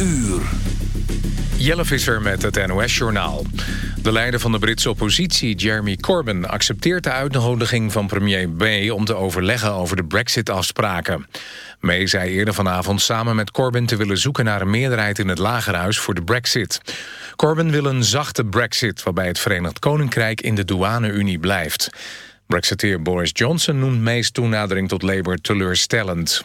uur. Jelle Visser met het NOS-journaal. De leider van de Britse oppositie, Jeremy Corbyn... accepteert de uitnodiging van premier May... om te overleggen over de brexit-afspraken. May zei eerder vanavond samen met Corbyn te willen zoeken... naar een meerderheid in het lagerhuis voor de brexit. Corbyn wil een zachte brexit... waarbij het Verenigd Koninkrijk in de douane-unie blijft. Brexiteer Boris Johnson noemt May's toenadering tot Labour teleurstellend.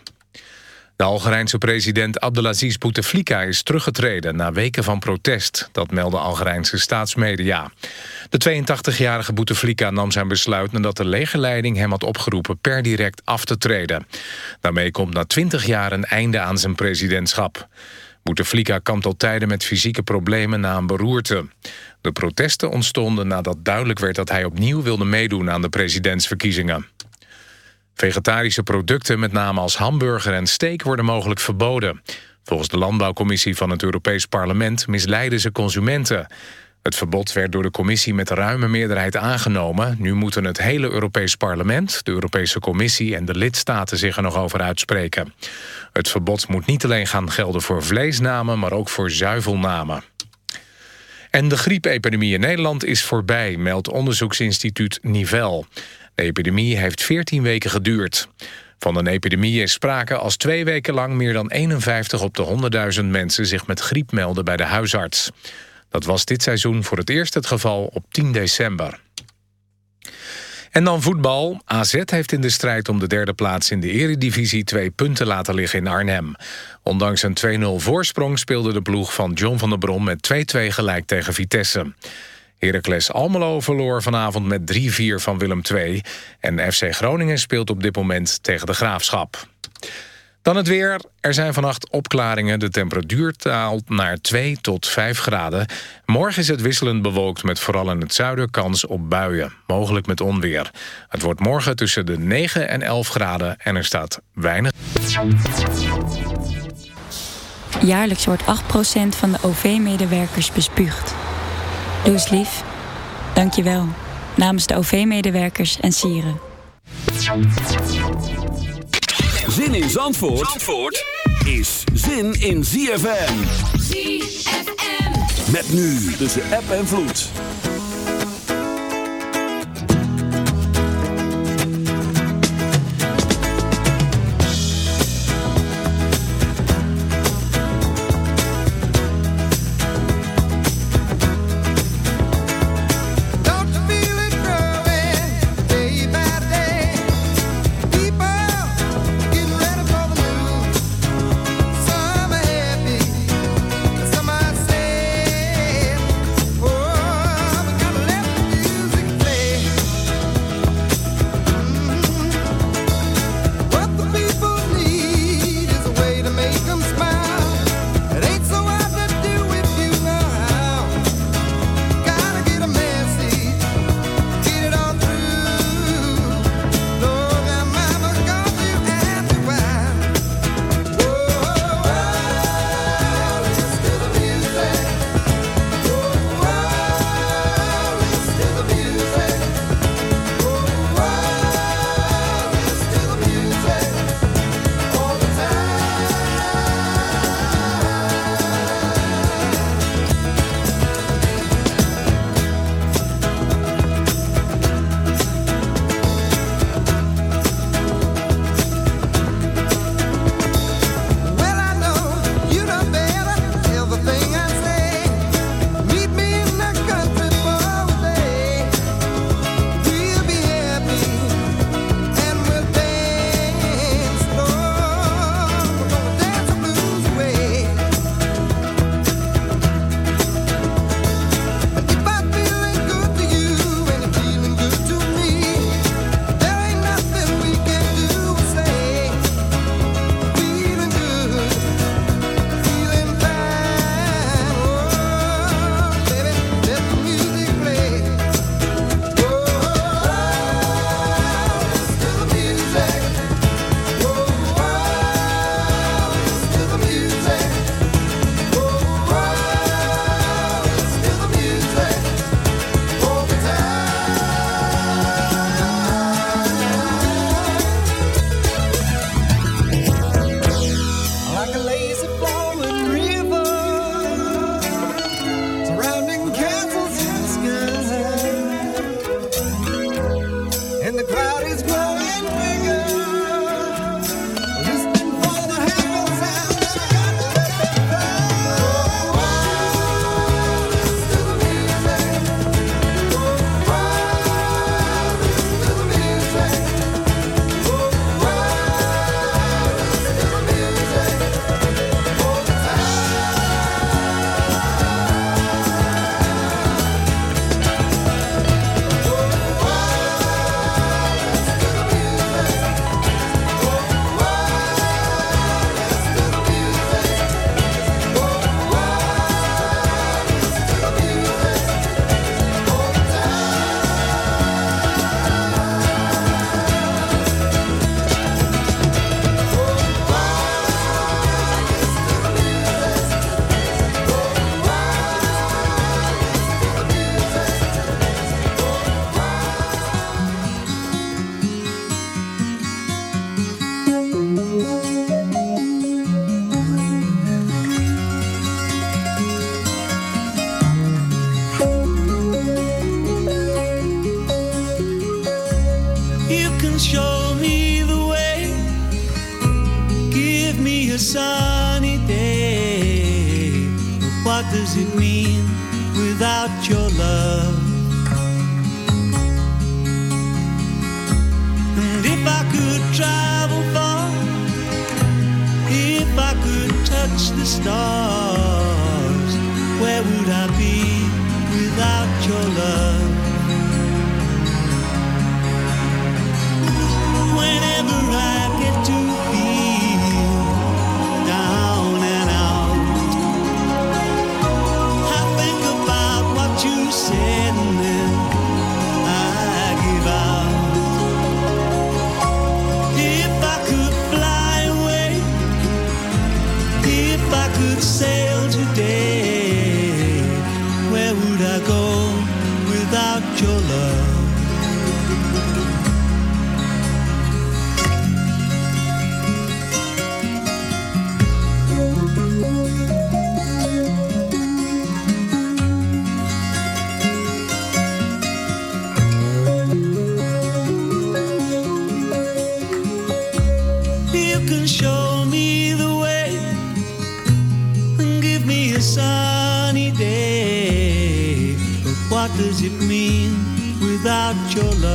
De Algerijnse president Abdelaziz Bouteflika is teruggetreden... na weken van protest, dat melden Algerijnse staatsmedia. De 82-jarige Bouteflika nam zijn besluit... nadat de legerleiding hem had opgeroepen per direct af te treden. Daarmee komt na 20 jaar een einde aan zijn presidentschap. Bouteflika kampt al tijden met fysieke problemen na een beroerte. De protesten ontstonden nadat duidelijk werd dat hij opnieuw wilde meedoen aan de presidentsverkiezingen. Vegetarische producten, met name als hamburger en steak, worden mogelijk verboden. Volgens de Landbouwcommissie van het Europees Parlement misleiden ze consumenten. Het verbod werd door de commissie met ruime meerderheid aangenomen. Nu moeten het hele Europees Parlement, de Europese Commissie en de lidstaten zich er nog over uitspreken. Het verbod moet niet alleen gaan gelden voor vleesnamen, maar ook voor zuivelnamen. En de griepepidemie in Nederland is voorbij, meldt onderzoeksinstituut Nivel. De epidemie heeft 14 weken geduurd. Van een epidemie is sprake als twee weken lang meer dan 51 op de 100.000 mensen zich met griep melden bij de huisarts. Dat was dit seizoen voor het eerst het geval op 10 december. En dan voetbal. AZ heeft in de strijd om de derde plaats in de eredivisie twee punten laten liggen in Arnhem. Ondanks een 2-0 voorsprong speelde de ploeg van John van der Brom met 2-2 gelijk tegen Vitesse. Heracles Almelo verloor vanavond met 3-4 van Willem II. En FC Groningen speelt op dit moment tegen de Graafschap. Dan het weer. Er zijn vannacht opklaringen. De temperatuur daalt naar 2 tot 5 graden. Morgen is het wisselend bewolkt met vooral in het zuiden kans op buien. Mogelijk met onweer. Het wordt morgen tussen de 9 en 11 graden en er staat weinig... Jaarlijks wordt 8% van de OV-medewerkers bespuugd. Doe eens lief. Dank je wel. Namens de OV-medewerkers en sieren. Zin in Zandvoort, Zandvoort is zin in ZFM. ZFM. Met nu tussen app en vloed. Your love?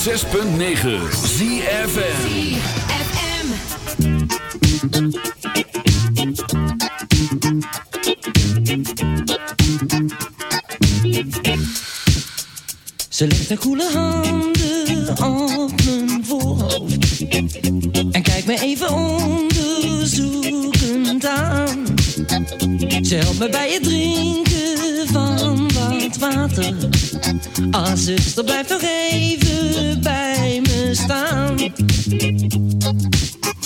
106.9 ZFN Ze legt haar koele handen op mijn voorhoofd En kijkt me even onderzoekend aan. Ze helpt me bij het drinken van wat water Ah, zuster, blijf nog even bij me staan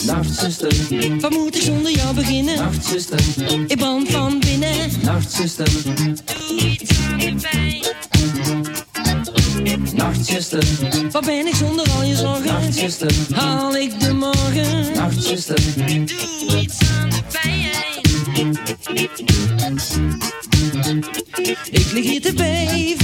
Nacht, zuster. Wat moet ik zonder jou beginnen? Nacht, zuster. Ik brand van binnen Nacht, zuster. Doe iets aan de pijn Nacht, zuster. Wat ben ik zonder al je zorgen? Nacht, zuster. Haal ik de morgen? Nacht, zuster. Doe iets aan de pijn. Ik lig hier te beven en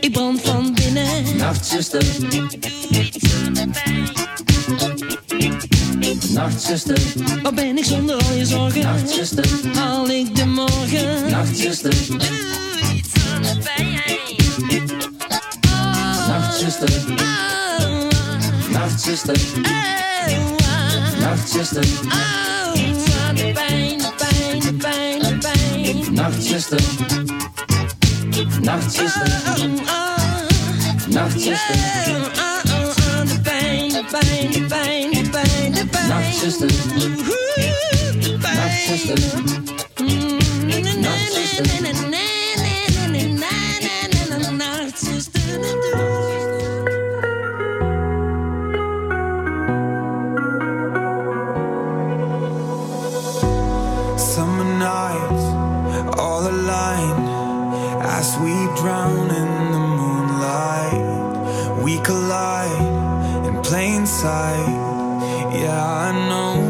Ik brand van binnen. Nacht, nights, all aligned as we drown in the moonlight. We collide in plain sight. Yeah, I know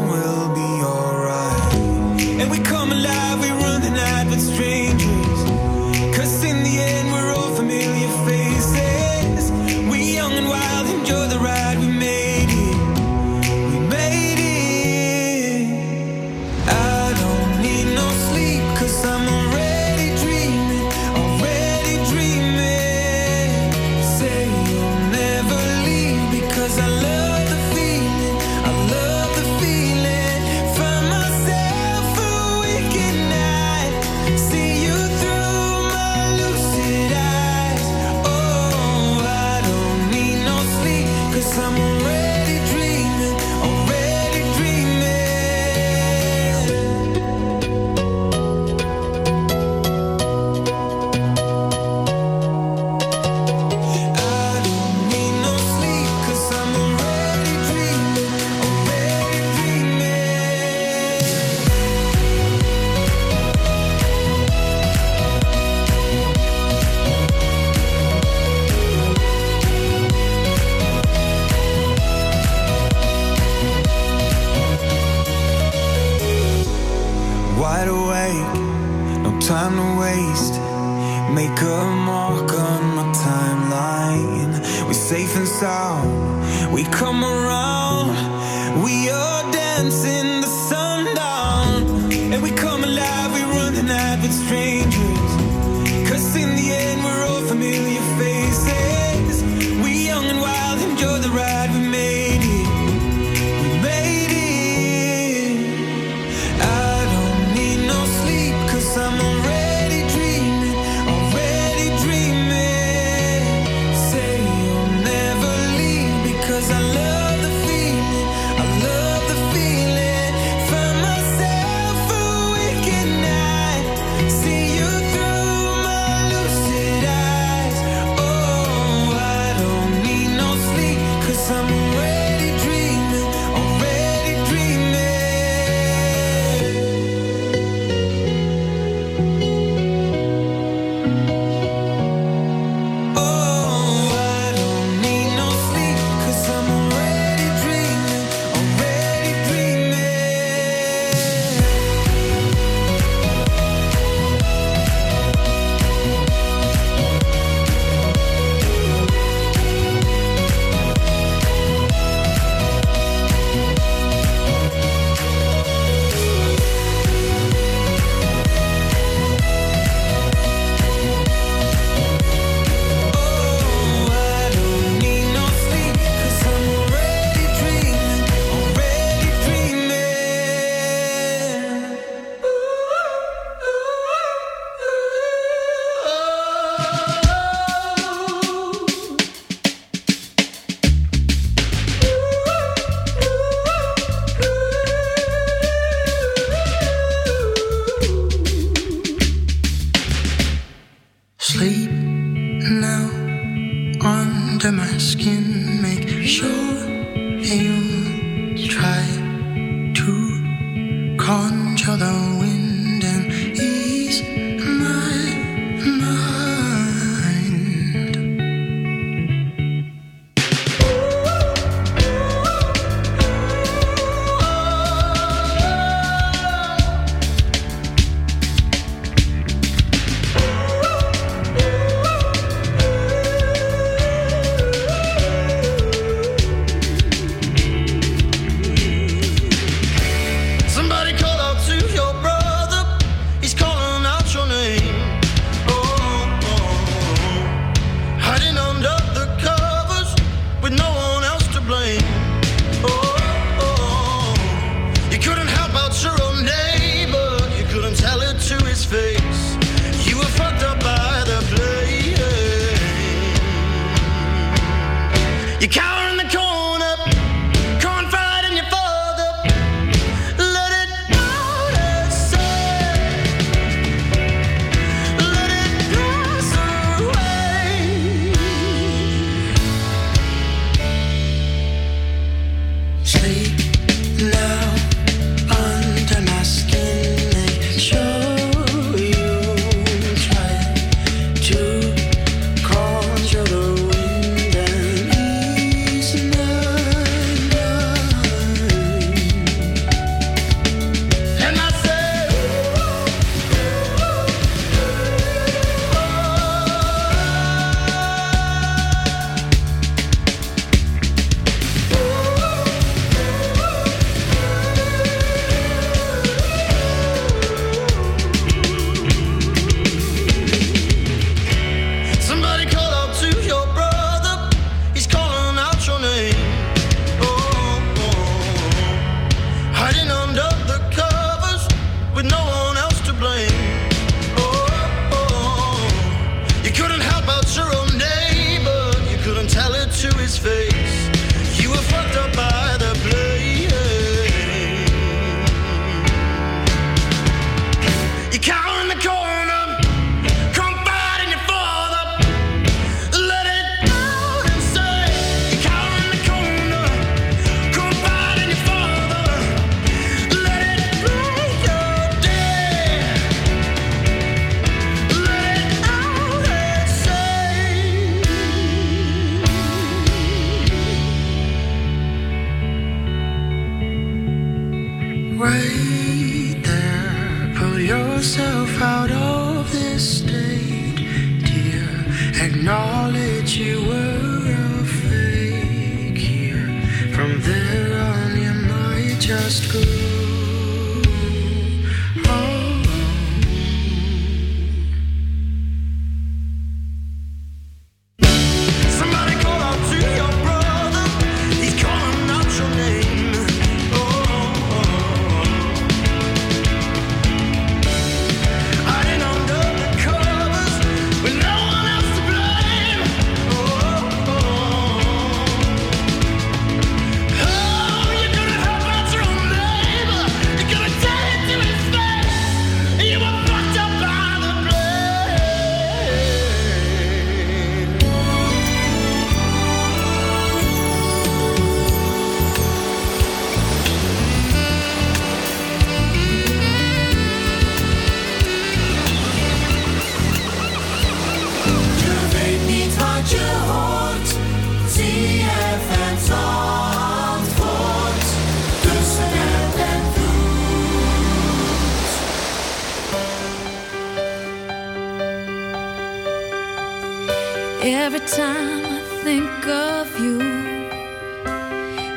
time I think of you,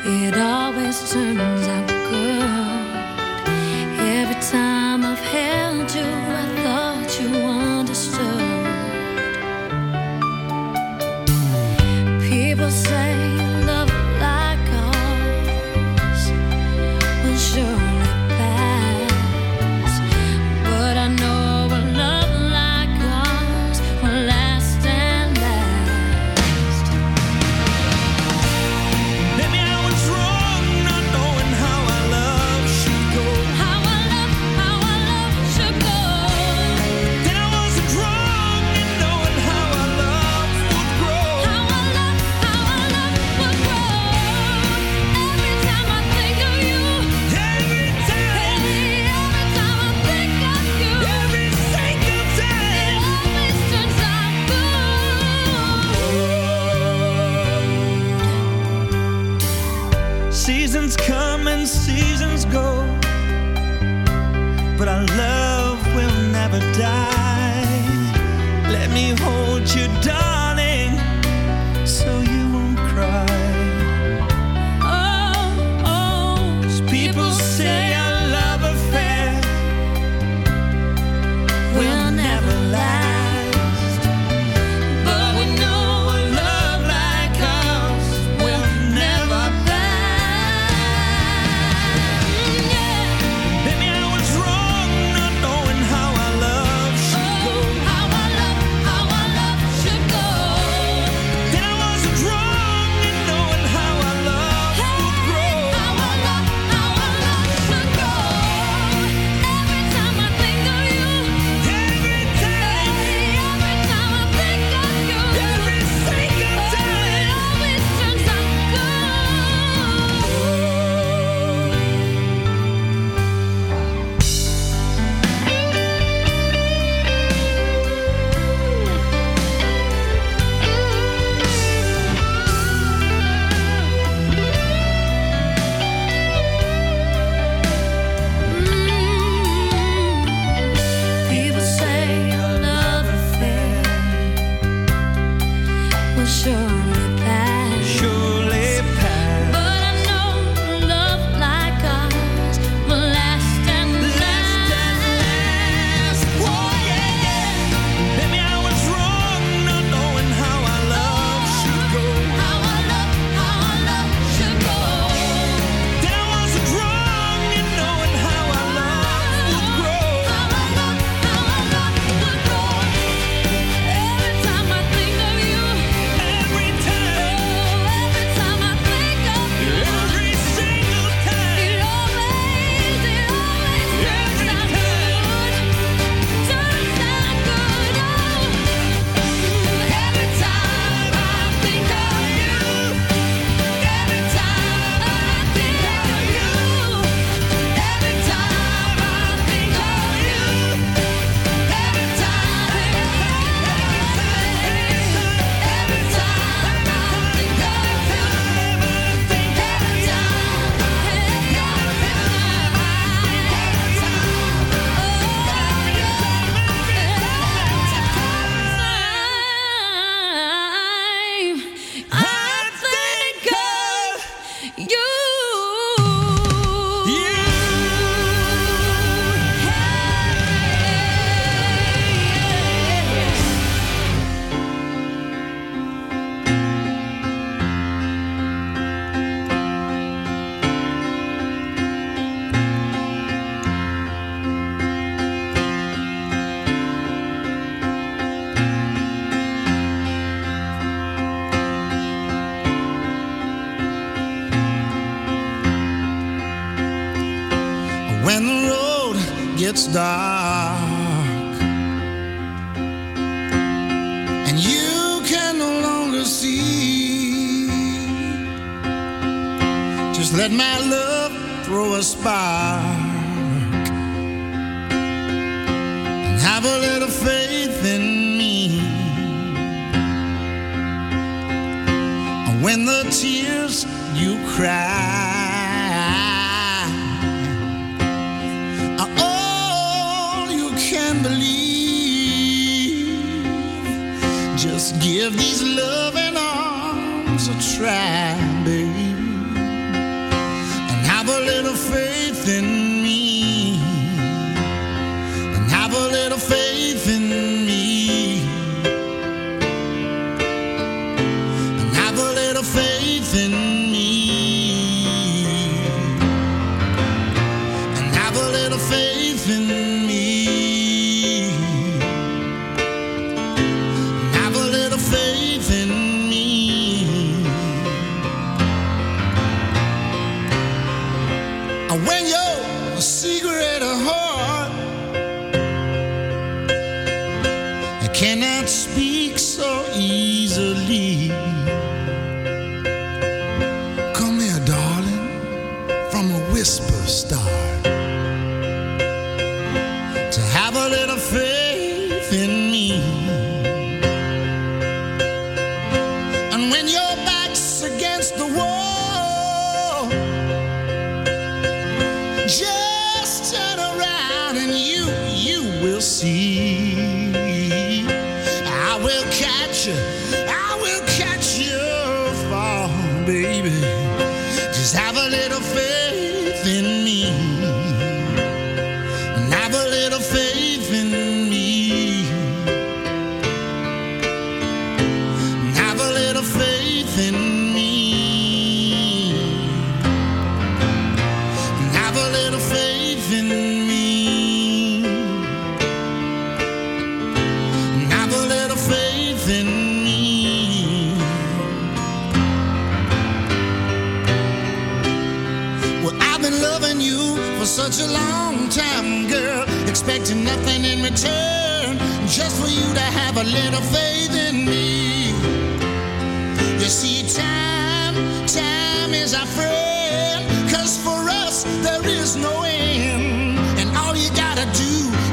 it always turns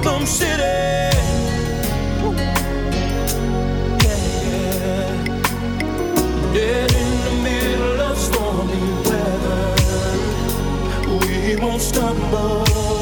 Gotham City. Yeah. Dead in the middle of stormy weather. We won't stumble